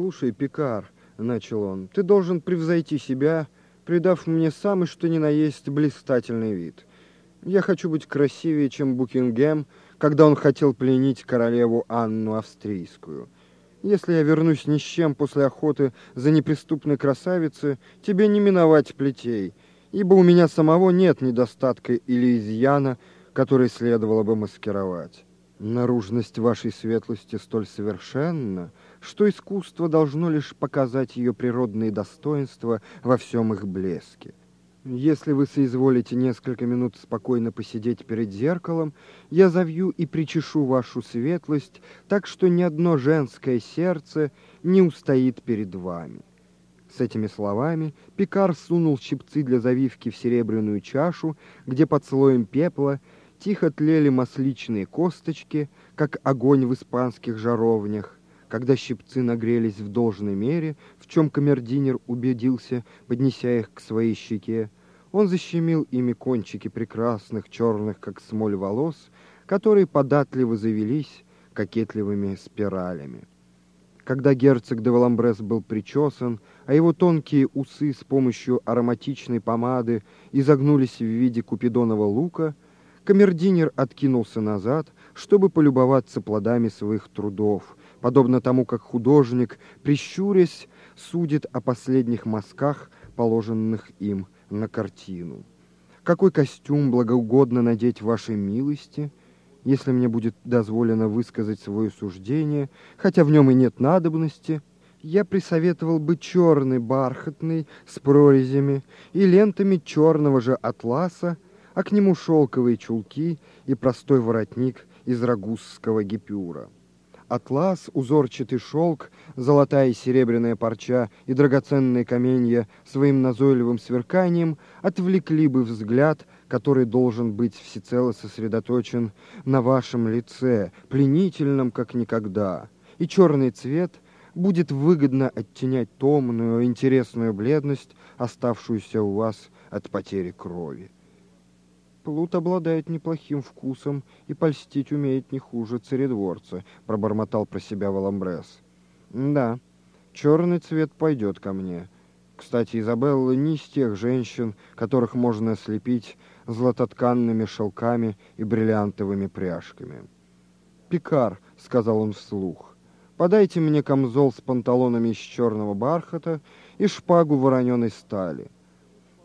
«Послушай, Пикар», — начал он, — «ты должен превзойти себя, придав мне самый что ни на есть блистательный вид. Я хочу быть красивее, чем Букингем, когда он хотел пленить королеву Анну Австрийскую. Если я вернусь ни с чем после охоты за неприступной красавицей, тебе не миновать плетей, ибо у меня самого нет недостатка или изъяна, который следовало бы маскировать. Наружность вашей светлости столь совершенна, что искусство должно лишь показать ее природные достоинства во всем их блеске. Если вы соизволите несколько минут спокойно посидеть перед зеркалом, я завью и причешу вашу светлость, так что ни одно женское сердце не устоит перед вами. С этими словами Пикар сунул щипцы для завивки в серебряную чашу, где под слоем пепла тихо тлели масличные косточки, как огонь в испанских жаровнях. Когда щипцы нагрелись в должной мере, в чем камердинер убедился, поднеся их к своей щеке, он защемил ими кончики прекрасных черных, как смоль, волос, которые податливо завелись кокетливыми спиралями. Когда герцог де Валамбрес был причесан, а его тонкие усы с помощью ароматичной помады изогнулись в виде купидонова лука, камердинер откинулся назад, чтобы полюбоваться плодами своих трудов, подобно тому, как художник, прищурясь, судит о последних мазках, положенных им на картину. Какой костюм благоугодно надеть вашей милости, если мне будет дозволено высказать свое суждение, хотя в нем и нет надобности, я присоветовал бы черный бархатный с прорезями и лентами черного же атласа, а к нему шелковые чулки и простой воротник из рагузского гипюра атлас, узорчатый шелк, золотая и серебряная парча и драгоценные каменья своим назойливым сверканием отвлекли бы взгляд, который должен быть всецело сосредоточен на вашем лице, пленительном как никогда. И черный цвет будет выгодно оттенять томную, интересную бледность, оставшуюся у вас от потери крови. Плут обладает неплохим вкусом и польстить умеет не хуже царедворца, пробормотал про себя Валамбрес. Да, черный цвет пойдет ко мне. Кстати, Изабелла не из тех женщин, которых можно ослепить златотканными шелками и бриллиантовыми пряжками. «Пикар», — сказал он вслух, — «подайте мне камзол с панталонами из черного бархата и шпагу вороненой стали.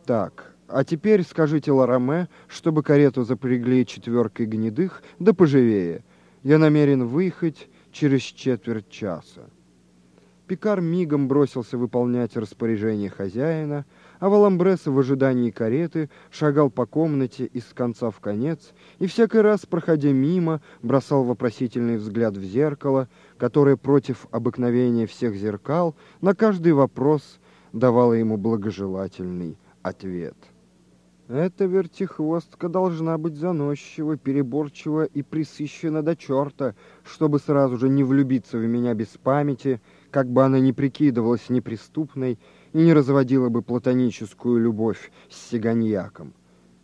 Так, а теперь скажите Лараме, чтобы карету запрягли четверкой гнедых, да поживее. Я намерен выехать через четверть часа. Пикар мигом бросился выполнять распоряжение хозяина, а Валамбрес в ожидании кареты шагал по комнате из конца в конец и всякий раз, проходя мимо, бросал вопросительный взгляд в зеркало, которое против обыкновения всех зеркал на каждый вопрос давало ему благожелательный ответ. Эта вертихвостка должна быть заносчива, переборчива и присыщена до черта, чтобы сразу же не влюбиться в меня без памяти, как бы она ни прикидывалась неприступной и не разводила бы платоническую любовь с сиганьяком.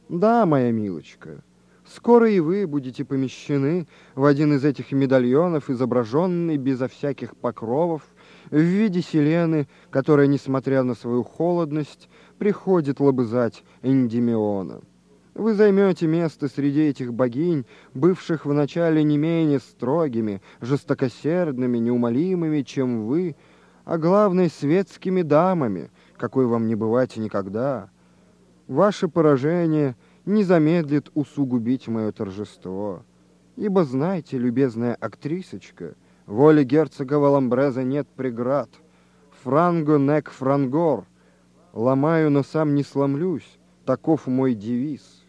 Да, моя милочка, скоро и вы будете помещены в один из этих медальонов, изображенный безо всяких покровов, в виде Селены, которая, несмотря на свою холодность, приходит лобызать Эндимиона. Вы займете место среди этих богинь, бывших вначале не менее строгими, жестокосердными, неумолимыми, чем вы, а главное, светскими дамами, какой вам не бывать никогда. Ваше поражение не замедлит усугубить мое торжество. Ибо знайте, любезная актрисочка, воле герцога Валамбреза нет преград. Франго нек франгор, Ломаю, но сам не сломлюсь. Таков мой девиз.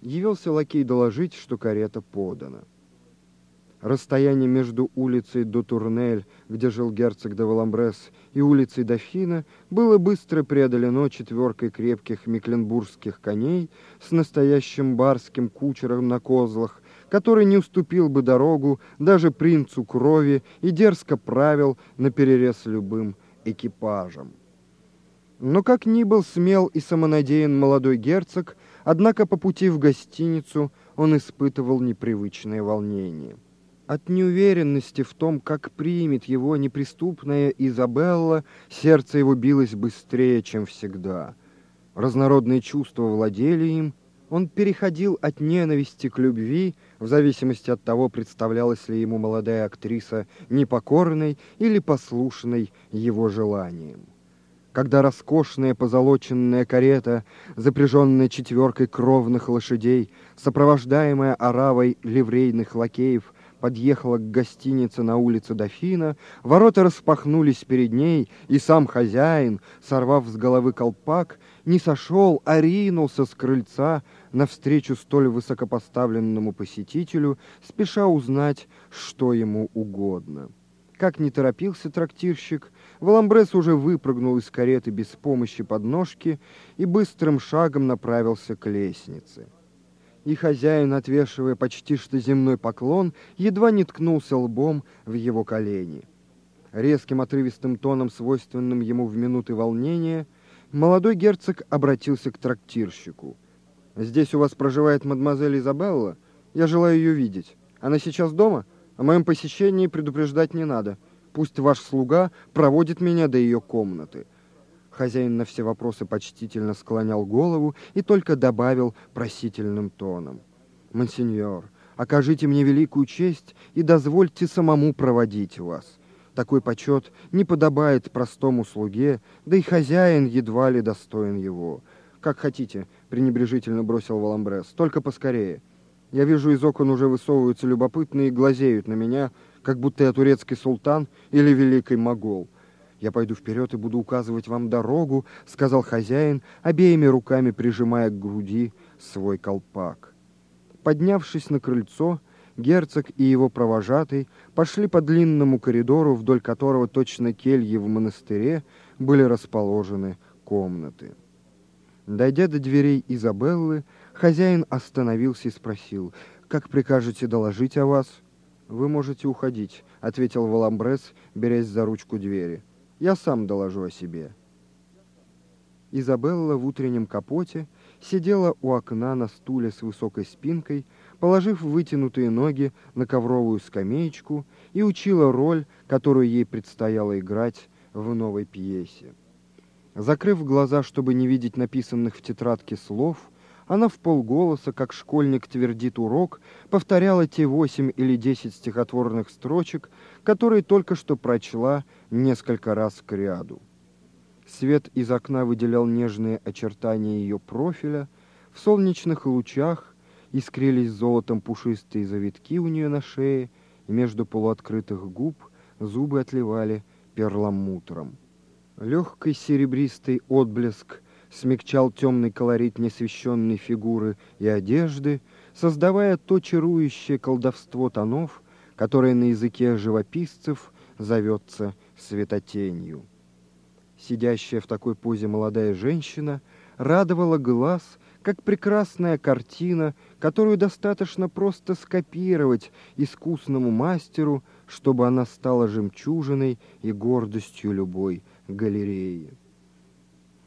Явился лакей доложить, что карета подана. Расстояние между улицей до Турнель, где жил герцог де Валамбрес, и улицей Дофина было быстро преодолено четверкой крепких мекленбургских коней с настоящим барским кучером на козлах, который не уступил бы дорогу даже принцу крови и дерзко правил на перерез любым экипажем. Но как ни был смел и самонадеян молодой герцог, однако по пути в гостиницу он испытывал непривычное волнение. От неуверенности в том, как примет его неприступная Изабелла, сердце его билось быстрее, чем всегда. Разнородные чувства владели им, он переходил от ненависти к любви, в зависимости от того, представлялась ли ему молодая актриса непокорной или послушной его желаниям. Когда роскошная позолоченная карета, запряженная четверкой кровных лошадей, сопровождаемая оравой ливрейных лакеев, подъехала к гостинице на улице Дофина, ворота распахнулись перед ней, и сам хозяин, сорвав с головы колпак, не сошел, а ринулся с крыльца навстречу столь высокопоставленному посетителю, спеша узнать, что ему угодно. Как не торопился трактирщик, Валамбрес уже выпрыгнул из кареты без помощи подножки и быстрым шагом направился к лестнице и хозяин, отвешивая почти что земной поклон, едва не ткнулся лбом в его колени. Резким отрывистым тоном, свойственным ему в минуты волнения, молодой герцог обратился к трактирщику. «Здесь у вас проживает мадемуазель Изабелла? Я желаю ее видеть. Она сейчас дома? О моем посещении предупреждать не надо. Пусть ваш слуга проводит меня до ее комнаты». Хозяин на все вопросы почтительно склонял голову и только добавил просительным тоном. «Монсеньор, окажите мне великую честь и дозвольте самому проводить вас. Такой почет не подобает простому слуге, да и хозяин едва ли достоин его. Как хотите, пренебрежительно бросил Валамбрес, только поскорее. Я вижу, из окон уже высовываются любопытные и глазеют на меня, как будто я турецкий султан или великий могол. «Я пойду вперед и буду указывать вам дорогу», — сказал хозяин, обеими руками прижимая к груди свой колпак. Поднявшись на крыльцо, герцог и его провожатый пошли по длинному коридору, вдоль которого точно кельи в монастыре были расположены комнаты. Дойдя до дверей Изабеллы, хозяин остановился и спросил, «Как прикажете доложить о вас?» «Вы можете уходить», — ответил Валамбрес, берясь за ручку двери. Я сам доложу о себе. Изабелла в утреннем капоте сидела у окна на стуле с высокой спинкой, положив вытянутые ноги на ковровую скамеечку и учила роль, которую ей предстояло играть в новой пьесе. Закрыв глаза, чтобы не видеть написанных в тетрадке слов, она в полголоса, как школьник твердит урок, повторяла те восемь или десять стихотворных строчек, которые только что прочла несколько раз к ряду. Свет из окна выделял нежные очертания ее профиля, в солнечных лучах искрились золотом пушистые завитки у нее на шее, и между полуоткрытых губ зубы отливали перламутром. Легкий серебристый отблеск смягчал темный колорит несвещенной фигуры и одежды, создавая то чарующее колдовство тонов, которое на языке живописцев зовется светотенью. Сидящая в такой позе молодая женщина радовала глаз, как прекрасная картина, которую достаточно просто скопировать искусному мастеру, чтобы она стала жемчужиной и гордостью любой галереи.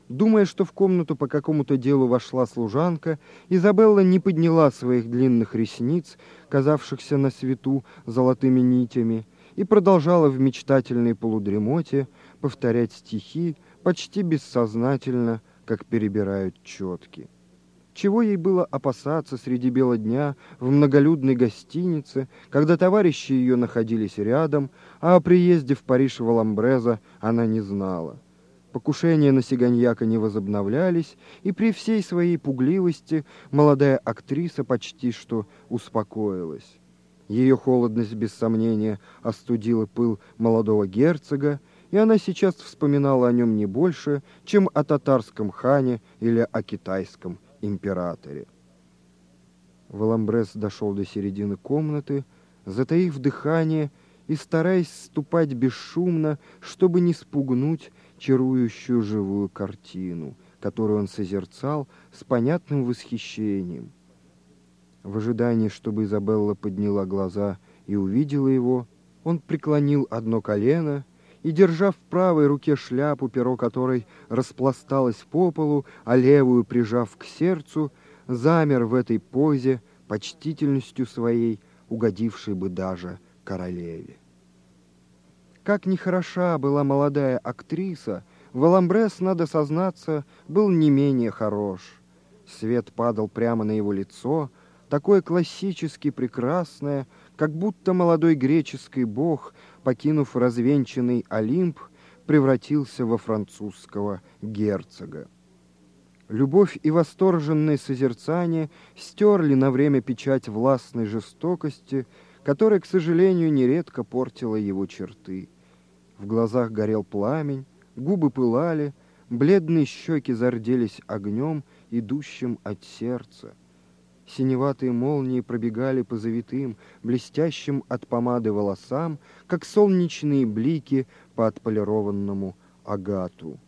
Думая, что в комнату по какому-то делу вошла служанка, Изабелла не подняла своих длинных ресниц, казавшихся на свету золотыми нитями, и продолжала в мечтательной полудремоте повторять стихи почти бессознательно, как перебирают четки. Чего ей было опасаться среди бела дня в многолюдной гостинице, когда товарищи ее находились рядом, а о приезде в Париж Валамбреза она не знала. Покушения на сиганьяка не возобновлялись, и при всей своей пугливости молодая актриса почти что успокоилась. Ее холодность, без сомнения, остудила пыл молодого герцога, и она сейчас вспоминала о нем не больше, чем о татарском хане или о китайском императоре. Валамбрес дошел до середины комнаты, затаив дыхание и стараясь ступать бесшумно, чтобы не спугнуть чарующую живую картину, которую он созерцал с понятным восхищением. В ожидании, чтобы Изабелла подняла глаза и увидела его, он преклонил одно колено и, держа в правой руке шляпу, перо которой распласталось по полу, а левую прижав к сердцу, замер в этой позе почтительностью своей, угодившей бы даже королеве. Как нехороша была молодая актриса, Валамбрес, надо сознаться, был не менее хорош. Свет падал прямо на его лицо, такое классически прекрасное, как будто молодой греческий бог, покинув развенчанный Олимп, превратился во французского герцога. Любовь и восторженное созерцание стерли на время печать властной жестокости, которая, к сожалению, нередко портила его черты. В глазах горел пламень, губы пылали, бледные щеки зарделись огнем, идущим от сердца. Синеватые молнии пробегали по завитым, блестящим от помады волосам, как солнечные блики по отполированному агату.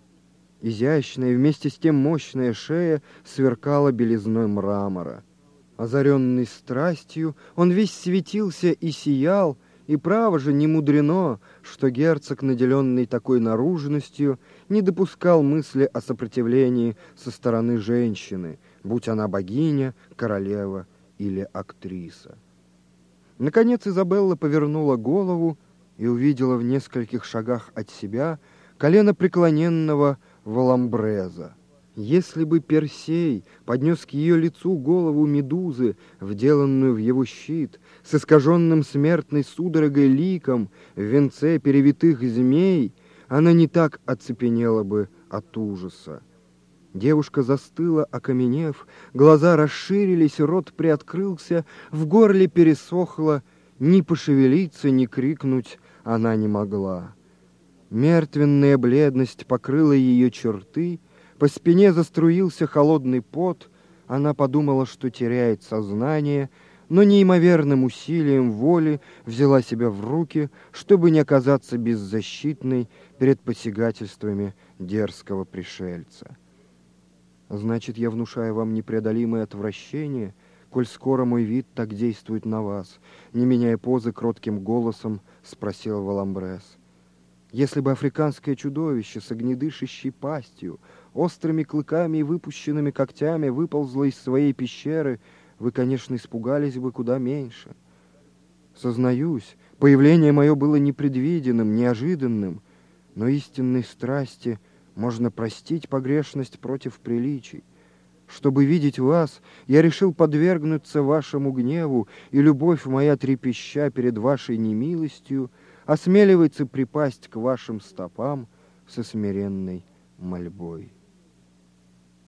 Изящная, вместе с тем мощная шея сверкала белизной мрамора. Озаренный страстью, он весь светился и сиял, и право же не мудрено, что герцог, наделенный такой наружностью, не допускал мысли о сопротивлении со стороны женщины, будь она богиня, королева или актриса. Наконец Изабелла повернула голову и увидела в нескольких шагах от себя колено преклоненного Валамбреза. Если бы Персей поднес к ее лицу голову медузы, вделанную в его щит, с искаженным смертной судорогой ликом в венце перевитых змей, она не так оцепенела бы от ужаса. Девушка застыла, окаменев, глаза расширились, рот приоткрылся, в горле пересохло, ни пошевелиться, ни крикнуть она не могла. Мертвенная бледность покрыла ее черты, по спине заструился холодный пот, она подумала, что теряет сознание, но неимоверным усилием воли взяла себя в руки, чтобы не оказаться беззащитной перед посягательствами дерзкого пришельца. Значит, я внушаю вам непреодолимое отвращение, коль скоро мой вид так действует на вас, не меняя позы кротким голосом, спросил Валамбрес. Если бы африканское чудовище с огнедышащей пастью острыми клыками и выпущенными когтями выползла из своей пещеры, вы, конечно, испугались бы куда меньше. Сознаюсь, появление мое было непредвиденным, неожиданным, но истинной страсти можно простить погрешность против приличий. Чтобы видеть вас, я решил подвергнуться вашему гневу, и любовь моя трепеща перед вашей немилостью осмеливается припасть к вашим стопам со смиренной мольбой.